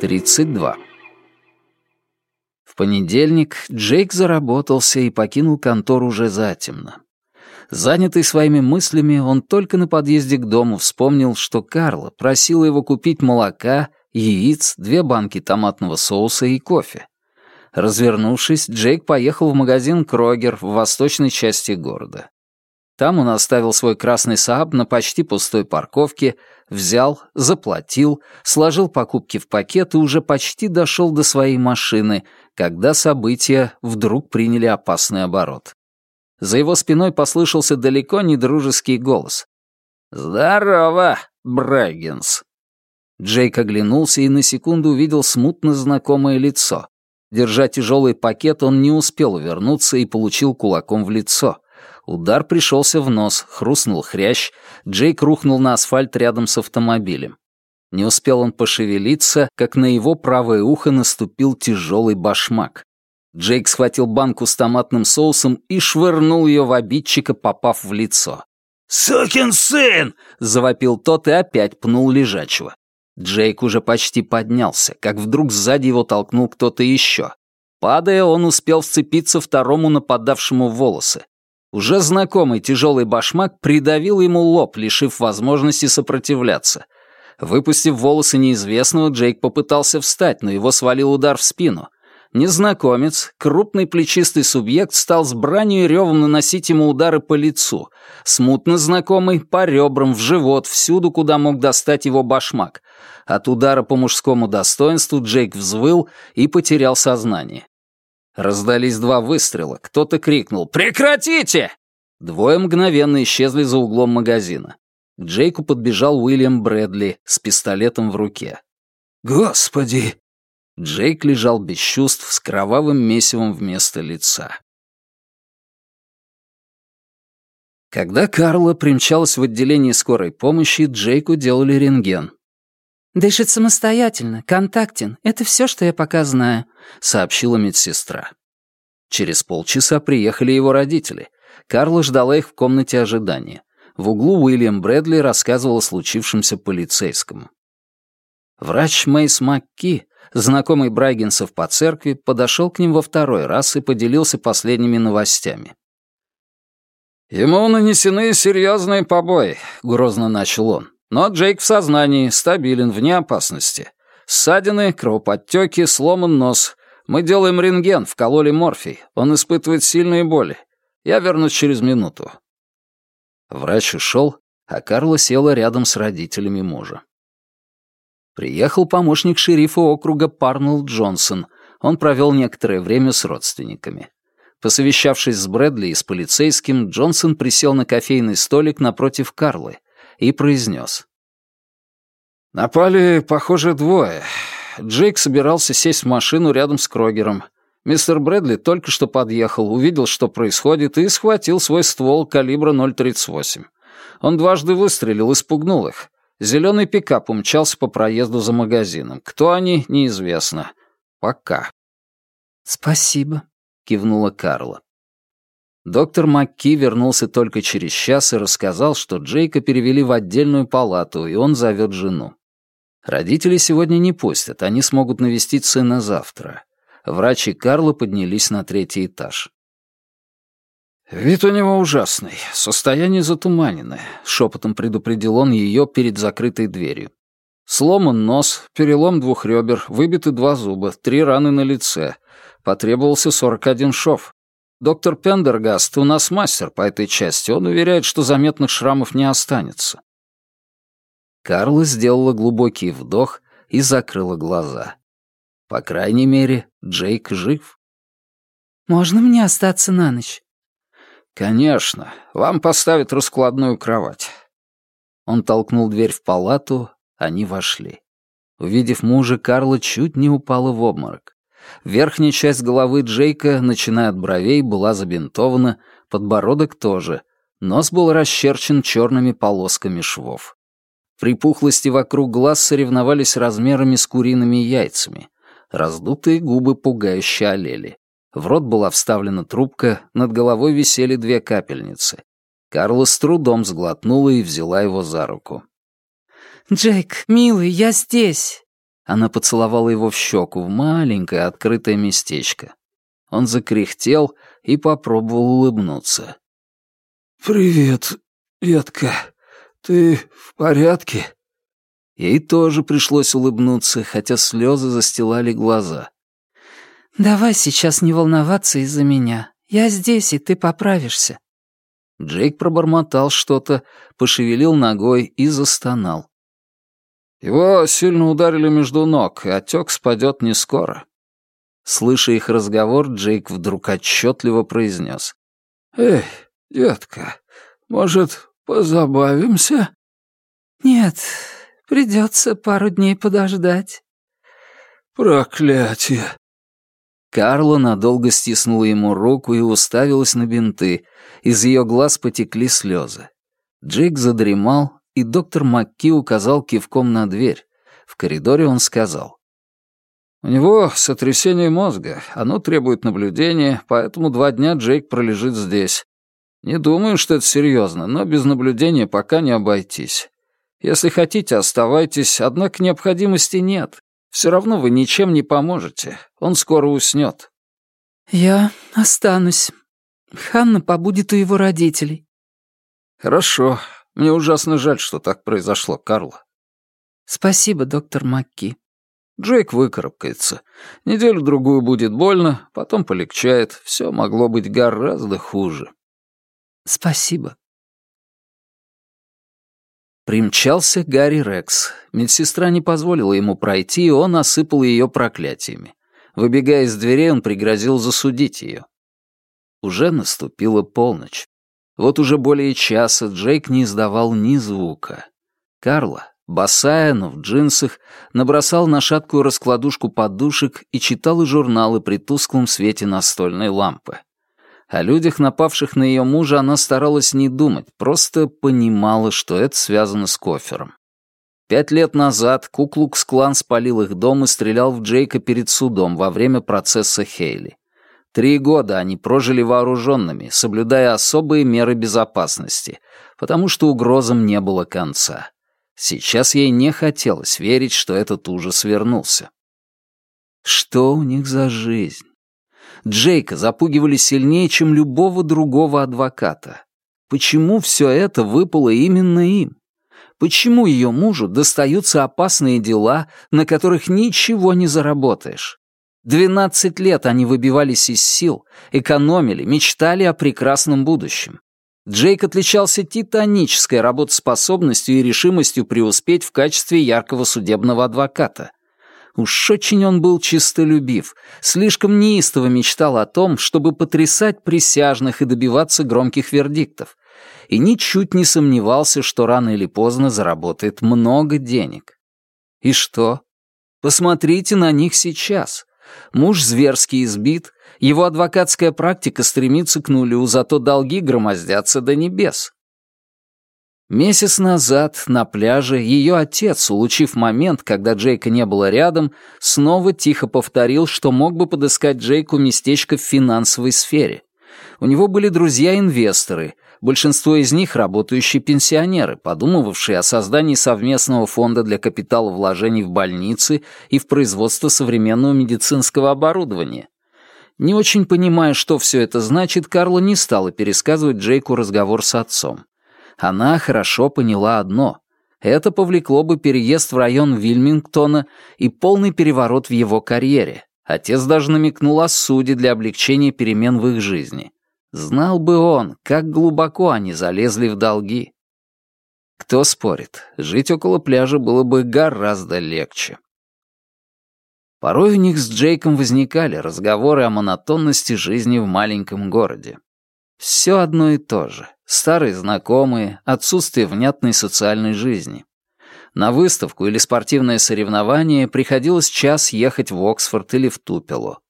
32. В понедельник Джейк заработался и покинул контору уже затемно. Занятый своими мыслями, он только на подъезде к дому вспомнил, что Карла просила его купить молока, яиц, две банки томатного соуса и кофе. Развернувшись, Джейк поехал в магазин «Крогер» в восточной части города. Там он оставил свой красный Сааб на почти пустой парковке, взял, заплатил, сложил покупки в пакет и уже почти дошел до своей машины, когда события вдруг приняли опасный оборот. За его спиной послышался далеко не дружеский голос. «Здорово, Брэггинс!» Джейк оглянулся и на секунду увидел смутно знакомое лицо. Держа тяжелый пакет, он не успел увернуться и получил кулаком в лицо — Удар пришелся в нос, хрустнул хрящ, Джейк рухнул на асфальт рядом с автомобилем. Не успел он пошевелиться, как на его правое ухо наступил тяжелый башмак. Джейк схватил банку с томатным соусом и швырнул ее в обидчика, попав в лицо. «Сукин сын!» — завопил тот и опять пнул лежачего. Джейк уже почти поднялся, как вдруг сзади его толкнул кто-то еще. Падая, он успел вцепиться второму нападавшему в волосы. Уже знакомый тяжелый башмак придавил ему лоб, лишив возможности сопротивляться. Выпустив волосы неизвестного, Джейк попытался встать, но его свалил удар в спину. Незнакомец, крупный плечистый субъект, стал с бранью и ревом наносить ему удары по лицу. Смутно знакомый — по ребрам, в живот, всюду, куда мог достать его башмак. От удара по мужскому достоинству Джейк взвыл и потерял сознание. Раздались два выстрела, кто-то крикнул «Прекратите!». Двое мгновенно исчезли за углом магазина. К Джейку подбежал Уильям Брэдли с пистолетом в руке. «Господи!» Джейк лежал без чувств с кровавым месивом вместо лица. Когда Карла примчалась в отделение скорой помощи, Джейку делали рентген. «Дышит самостоятельно, контактен. Это все, что я пока знаю», — сообщила медсестра. Через полчаса приехали его родители. Карла ждала их в комнате ожидания. В углу Уильям Брэдли рассказывал о случившемся полицейскому. Врач Мейс Макки, знакомый Брайгенсов по церкви, подошел к ним во второй раз и поделился последними новостями. «Ему нанесены серьезные побои», — грозно начал он. Но Джейк в сознании, стабилен, вне опасности. Ссадины, кровоподтеки, сломан нос. Мы делаем рентген, вкололи морфий. Он испытывает сильные боли. Я вернусь через минуту». Врач ушел, а Карла села рядом с родителями мужа. Приехал помощник шерифа округа Парнелл Джонсон. Он провел некоторое время с родственниками. Посовещавшись с Брэдли и с полицейским, Джонсон присел на кофейный столик напротив Карлы — и произнес. «Напали, похоже, двое. Джейк собирался сесть в машину рядом с Крогером. Мистер Брэдли только что подъехал, увидел, что происходит, и схватил свой ствол калибра 0.38. Он дважды выстрелил и спугнул их. Зеленый пикап умчался по проезду за магазином. Кто они, неизвестно. Пока. «Спасибо», — кивнула Карла. Доктор Макки вернулся только через час и рассказал, что Джейка перевели в отдельную палату, и он зовет жену. Родители сегодня не пустят, они смогут навестить сына завтра. Врач и Карла поднялись на третий этаж. «Вид у него ужасный, состояние затуманенное», — шепотом предупредил он ее перед закрытой дверью. «Сломан нос, перелом двух ребер, выбиты два зуба, три раны на лице. Потребовался 41 шов. Доктор Пендергаст у нас мастер по этой части. Он уверяет, что заметных шрамов не останется. Карла сделала глубокий вдох и закрыла глаза. По крайней мере, Джейк жив. «Можно мне остаться на ночь?» «Конечно. Вам поставят раскладную кровать». Он толкнул дверь в палату, они вошли. Увидев мужа, Карла чуть не упала в обморок. Верхняя часть головы Джейка, начиная от бровей, была забинтована, подбородок тоже. Нос был расчерчен черными полосками швов. Припухлости вокруг глаз соревновались размерами с куриными яйцами. Раздутые губы пугающе олели. В рот была вставлена трубка, над головой висели две капельницы. Карла с трудом сглотнула и взяла его за руку. «Джейк, милый, я здесь!» Она поцеловала его в щеку, в маленькое открытое местечко. Он закряхтел и попробовал улыбнуться. «Привет, детка. Ты в порядке?» Ей тоже пришлось улыбнуться, хотя слезы застилали глаза. «Давай сейчас не волноваться из-за меня. Я здесь, и ты поправишься». Джейк пробормотал что-то, пошевелил ногой и застонал. Его сильно ударили между ног, и отек спадет не скоро. Слыша их разговор, Джейк вдруг отчетливо произнес. «Эй, детка, может, позабавимся?» «Нет, придется пару дней подождать». «Проклятие!» Карла надолго стиснула ему руку и уставилась на бинты. Из ее глаз потекли слезы. Джейк задремал, и доктор Макки указал кивком на дверь. В коридоре он сказал. «У него сотрясение мозга, оно требует наблюдения, поэтому два дня Джейк пролежит здесь. Не думаю, что это серьезно, но без наблюдения пока не обойтись. Если хотите, оставайтесь, однако необходимости нет. Все равно вы ничем не поможете. Он скоро уснет. Я останусь. Ханна побудет у его родителей. Хорошо. Мне ужасно жаль, что так произошло, Карла. Спасибо, доктор Макки. Джейк выкарабкается. Неделю-другую будет больно, потом полегчает. Все могло быть гораздо хуже. Спасибо. Примчался Гарри Рекс. Медсестра не позволила ему пройти, и он осыпал ее проклятиями. Выбегая из дверей, он пригрозил засудить ее. Уже наступила полночь. Вот уже более часа Джейк не издавал ни звука. Карла, босая, но в джинсах, набросал на шаткую раскладушку подушек и читал журналы при тусклом свете настольной лампы. О людях, напавших на ее мужа, она старалась не думать, просто понимала, что это связано с кофером. Пять лет назад Куклукс-клан спалил их дом и стрелял в Джейка перед судом во время процесса Хейли. Три года они прожили вооруженными, соблюдая особые меры безопасности, потому что угрозам не было конца. Сейчас ей не хотелось верить, что этот ужас вернулся. Что у них за жизнь? Джейка запугивали сильнее, чем любого другого адвоката. Почему все это выпало именно им? Почему ее мужу достаются опасные дела, на которых ничего не заработаешь? Двенадцать лет они выбивались из сил, экономили, мечтали о прекрасном будущем. Джейк отличался титанической работоспособностью и решимостью преуспеть в качестве яркого судебного адвоката. Уж очень он был чистолюбив, слишком неистово мечтал о том, чтобы потрясать присяжных и добиваться громких вердиктов, и ничуть не сомневался, что рано или поздно заработает много денег. И что? Посмотрите на них сейчас. Муж зверски избит, его адвокатская практика стремится к нулю, зато долги громоздятся до небес. Месяц назад на пляже ее отец, улучив момент, когда Джейка не было рядом, снова тихо повторил, что мог бы подыскать Джейку местечко в финансовой сфере. У него были друзья-инвесторы, большинство из них работающие пенсионеры, подумывавшие о создании совместного фонда для капитала вложений в больницы и в производство современного медицинского оборудования. Не очень понимая, что все это значит, Карла не стала пересказывать Джейку разговор с отцом. Она хорошо поняла одно. Это повлекло бы переезд в район Вильмингтона и полный переворот в его карьере. Отец даже намекнул о суде для облегчения перемен в их жизни. Знал бы он, как глубоко они залезли в долги. Кто спорит, жить около пляжа было бы гораздо легче. Порой у них с Джейком возникали разговоры о монотонности жизни в маленьком городе. Все одно и то же. Старые знакомые, отсутствие внятной социальной жизни. На выставку или спортивное соревнование приходилось час ехать в Оксфорд или в Тупело.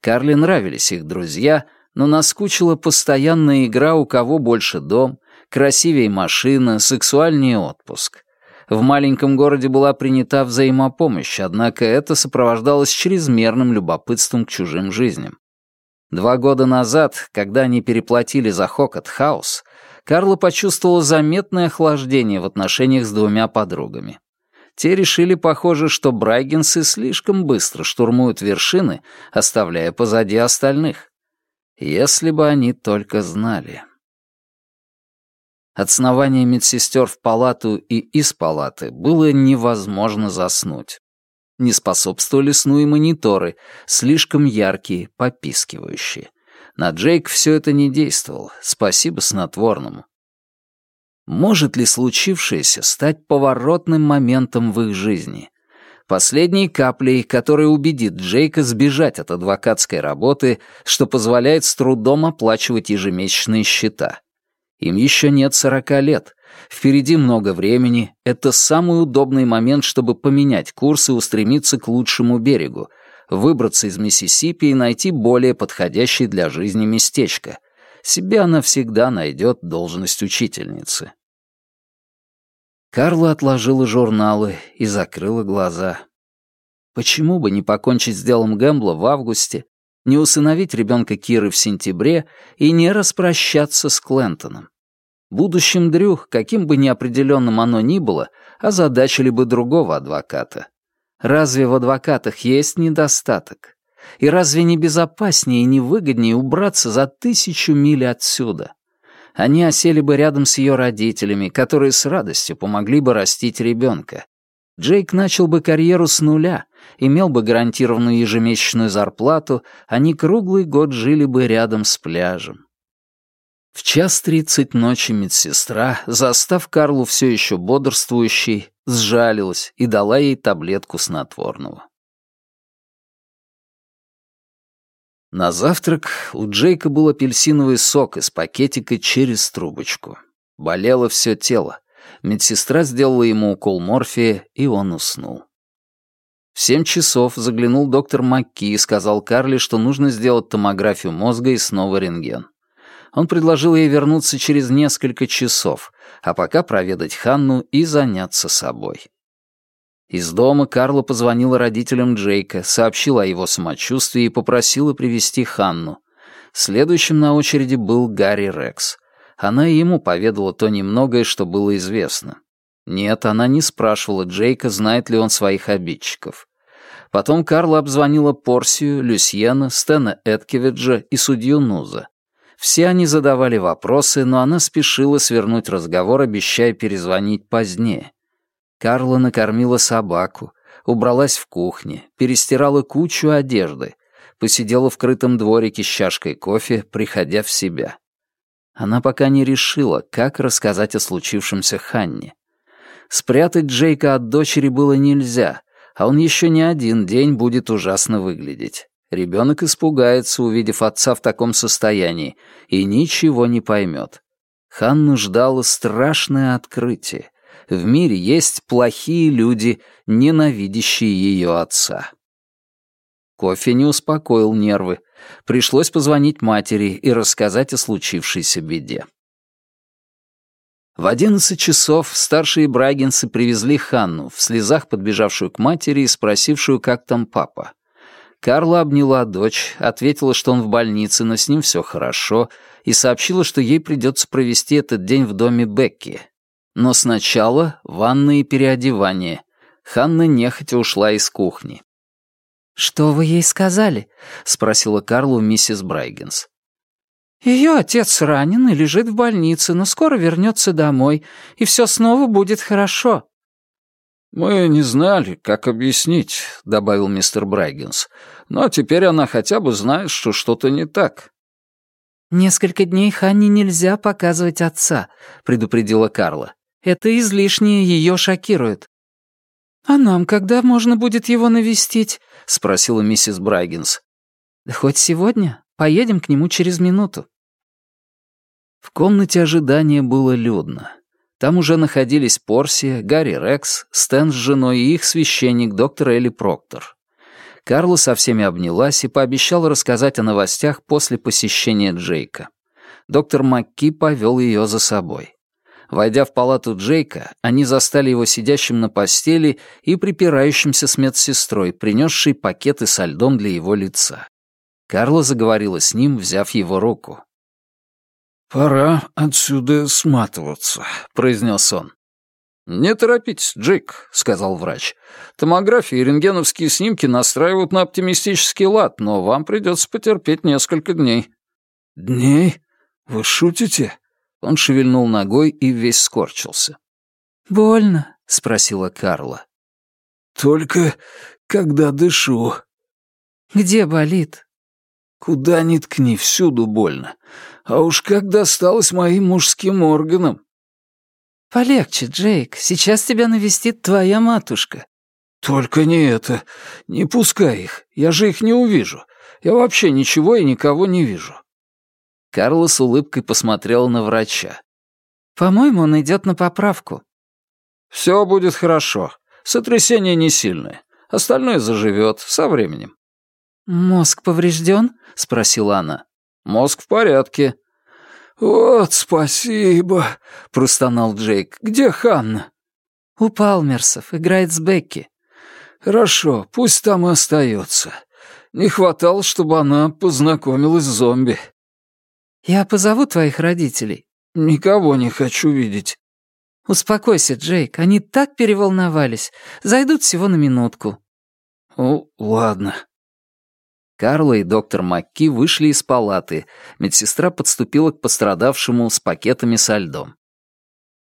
Карли нравились их друзья, но наскучила постоянная игра «У кого больше дом», красивее машина, сексуальнее отпуск. В маленьком городе была принята взаимопомощь, однако это сопровождалось чрезмерным любопытством к чужим жизням. Два года назад, когда они переплатили за Хокот Хаус, Карла почувствовала заметное охлаждение в отношениях с двумя подругами. Те решили, похоже, что брайгенсы слишком быстро штурмуют вершины, оставляя позади остальных. Если бы они только знали. От снования медсестер в палату и из палаты было невозможно заснуть. Не способствовали сну и мониторы, слишком яркие, попискивающие. На Джейк все это не действовало, спасибо снотворному. Может ли случившееся стать поворотным моментом в их жизни? Последней каплей, которая убедит Джейка сбежать от адвокатской работы, что позволяет с трудом оплачивать ежемесячные счета. Им еще нет сорока лет. Впереди много времени. Это самый удобный момент, чтобы поменять курс и устремиться к лучшему берегу, выбраться из Миссисипи и найти более подходящее для жизни местечко. Себе она всегда найдет должность учительницы. Карла отложила журналы и закрыла глаза. Почему бы не покончить с делом Гэмбла в августе, не усыновить ребенка Киры в сентябре и не распрощаться с Клентоном? Будущим Дрю, каким бы неопределенным оно ни было, озадачили бы другого адвоката. Разве в адвокатах есть недостаток? И разве не безопаснее и не выгоднее убраться за тысячу миль отсюда? Они осели бы рядом с ее родителями, которые с радостью помогли бы растить ребенка. Джейк начал бы карьеру с нуля, имел бы гарантированную ежемесячную зарплату, они круглый год жили бы рядом с пляжем. В час тридцать ночи медсестра, застав Карлу все еще бодрствующей, сжалилась и дала ей таблетку снотворного. На завтрак у Джейка был апельсиновый сок из пакетика через трубочку. Болело все тело. Медсестра сделала ему укол морфия, и он уснул. В семь часов заглянул доктор Макки и сказал Карли, что нужно сделать томографию мозга и снова рентген. Он предложил ей вернуться через несколько часов, а пока проведать Ханну и заняться собой. Из дома Карла позвонила родителям Джейка, сообщила о его самочувствии и попросила привести Ханну. Следующим на очереди был Гарри Рекс. Она ему поведала то немногое, что было известно. Нет, она не спрашивала Джейка, знает ли он своих обидчиков. Потом Карла обзвонила Порсию, Люсьена, Стена Эткевиджа и судью Нуза. Все они задавали вопросы, но она спешила свернуть разговор, обещая перезвонить позднее. Карла накормила собаку, убралась в кухне, перестирала кучу одежды, посидела в крытом дворике с чашкой кофе, приходя в себя. Она пока не решила, как рассказать о случившемся Ханне. Спрятать Джейка от дочери было нельзя, а он еще не один день будет ужасно выглядеть. Ребенок испугается, увидев отца в таком состоянии, и ничего не поймет. Ханну ждало страшное открытие. В мире есть плохие люди, ненавидящие ее отца. Кофе не успокоил нервы. Пришлось позвонить матери и рассказать о случившейся беде. В одиннадцать часов старшие брагинцы привезли Ханну, в слезах подбежавшую к матери и спросившую, как там папа. Карла обняла дочь, ответила, что он в больнице, но с ним все хорошо, и сообщила, что ей придется провести этот день в доме Бекки. Но сначала ванна и переодевание. Ханна нехотя ушла из кухни. «Что вы ей сказали?» — спросила Карла у миссис Брайгенс. «Ее отец ранен и лежит в больнице, но скоро вернется домой, и все снова будет хорошо», «Мы не знали, как объяснить», — добавил мистер Брайгенс. «Но теперь она хотя бы знает, что что-то не так». «Несколько дней Ханне нельзя показывать отца», — предупредила Карла. «Это излишнее ее шокирует». «А нам когда можно будет его навестить?» — спросила миссис Брайгенс. «Да хоть сегодня. Поедем к нему через минуту». В комнате ожидания было людно. Там уже находились Порсия, Гарри Рекс, Стэн с женой и их священник, доктор Элли Проктор. Карла со всеми обнялась и пообещала рассказать о новостях после посещения Джейка. Доктор Макки повел ее за собой. Войдя в палату Джейка, они застали его сидящим на постели и припирающимся с медсестрой, принесшей пакеты со льдом для его лица. Карла заговорила с ним, взяв его руку. «Пора отсюда сматываться», — произнес он. «Не торопитесь, Джейк», — сказал врач. «Томография и рентгеновские снимки настраивают на оптимистический лад, но вам придется потерпеть несколько дней». «Дней? Вы шутите?» Он шевельнул ногой и весь скорчился. «Больно?» — спросила Карла. «Только когда дышу». «Где болит?» «Куда ни ткни, всюду больно. А уж как досталось моим мужским органам». «Полегче, Джейк. Сейчас тебя навестит твоя матушка». «Только не это. Не пускай их. Я же их не увижу. Я вообще ничего и никого не вижу». Карла с улыбкой посмотрела на врача. «По-моему, он идет на поправку». «Все будет хорошо. Сотрясение не сильное. Остальное заживет со временем». «Мозг поврежден?» — спросила она. «Мозг в порядке». «Вот спасибо», — простонал Джейк. «Где Ханна?» «У Палмерсов. Играет с Бекки». «Хорошо, пусть там и остается. Не хватало, чтобы она познакомилась с зомби». «Я позову твоих родителей». «Никого не хочу видеть». «Успокойся, Джейк, они так переволновались. Зайдут всего на минутку». «Ну, ладно». Карла и доктор Макки вышли из палаты. Медсестра подступила к пострадавшему с пакетами со льдом.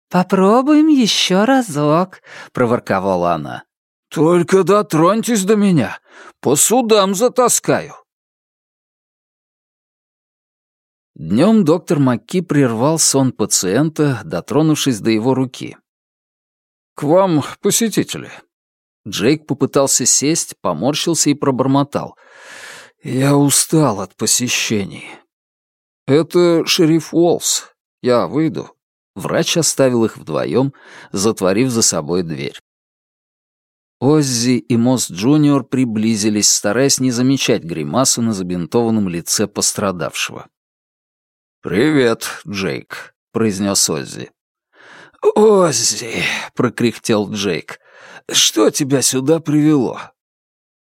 «Попробуем еще разок», — проворковала она. «Только дотроньтесь до меня, по судам затаскаю». Днем доктор Макки прервал сон пациента, дотронувшись до его руки. «К вам посетители». Джейк попытался сесть, поморщился и пробормотал. «Я устал от посещений». «Это шериф Уолс. Я выйду». Врач оставил их вдвоем, затворив за собой дверь. Оззи и Мосс Джуниор приблизились, стараясь не замечать гримасу на забинтованном лице пострадавшего. «Привет, Джейк», — произнес Оззи. «Оззи», — прокряхтел Джейк, — «что тебя сюда привело?»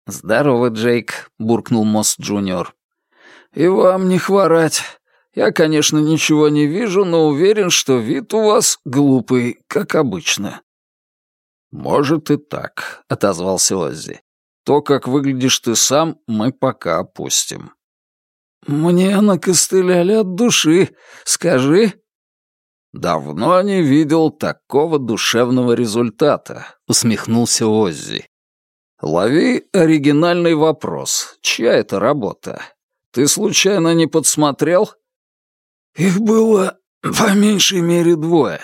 «Здорово, Джейк», — буркнул Мосс Джуниор. «И вам не хворать. Я, конечно, ничего не вижу, но уверен, что вид у вас глупый, как обычно». «Может и так», — отозвался Оззи. «То, как выглядишь ты сам, мы пока опустим». «Мне накостыляли от души. Скажи». «Давно не видел такого душевного результата», — усмехнулся Оззи. «Лови оригинальный вопрос. Чья это работа? Ты случайно не подсмотрел?» «Их было по меньшей мере двое.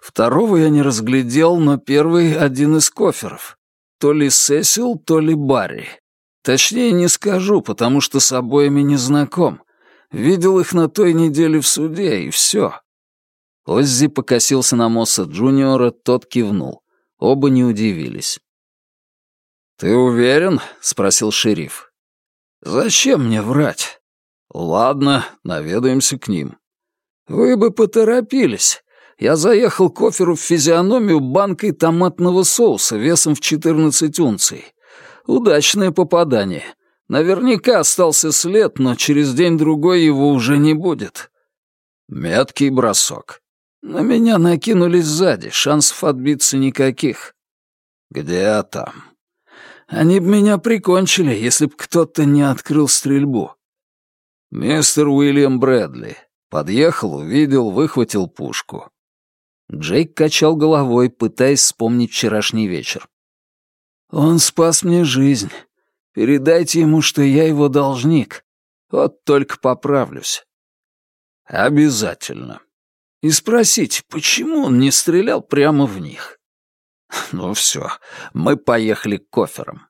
Второго я не разглядел, но первый — один из коферов. То ли Сесил, то ли Барри. Точнее не скажу, потому что с обоими не знаком. Видел их на той неделе в суде, и все. Оззи покосился на Мосса Джуниора, тот кивнул. Оба не удивились. «Ты уверен?» — спросил шериф. «Зачем мне врать?» «Ладно, наведаемся к ним». «Вы бы поторопились. Я заехал коферу в физиономию банкой томатного соуса весом в 14 унций. Удачное попадание. Наверняка остался след, но через день-другой его уже не будет. Меткий бросок. На меня накинулись сзади, шансов отбиться никаких. Где там? Они б меня прикончили, если б кто-то не открыл стрельбу. Мистер Уильям Брэдли. Подъехал, увидел, выхватил пушку. Джейк качал головой, пытаясь вспомнить вчерашний вечер. Он спас мне жизнь. Передайте ему, что я его должник. Вот только поправлюсь. Обязательно. И спросите, почему он не стрелял прямо в них? Ну все, мы поехали к коферам.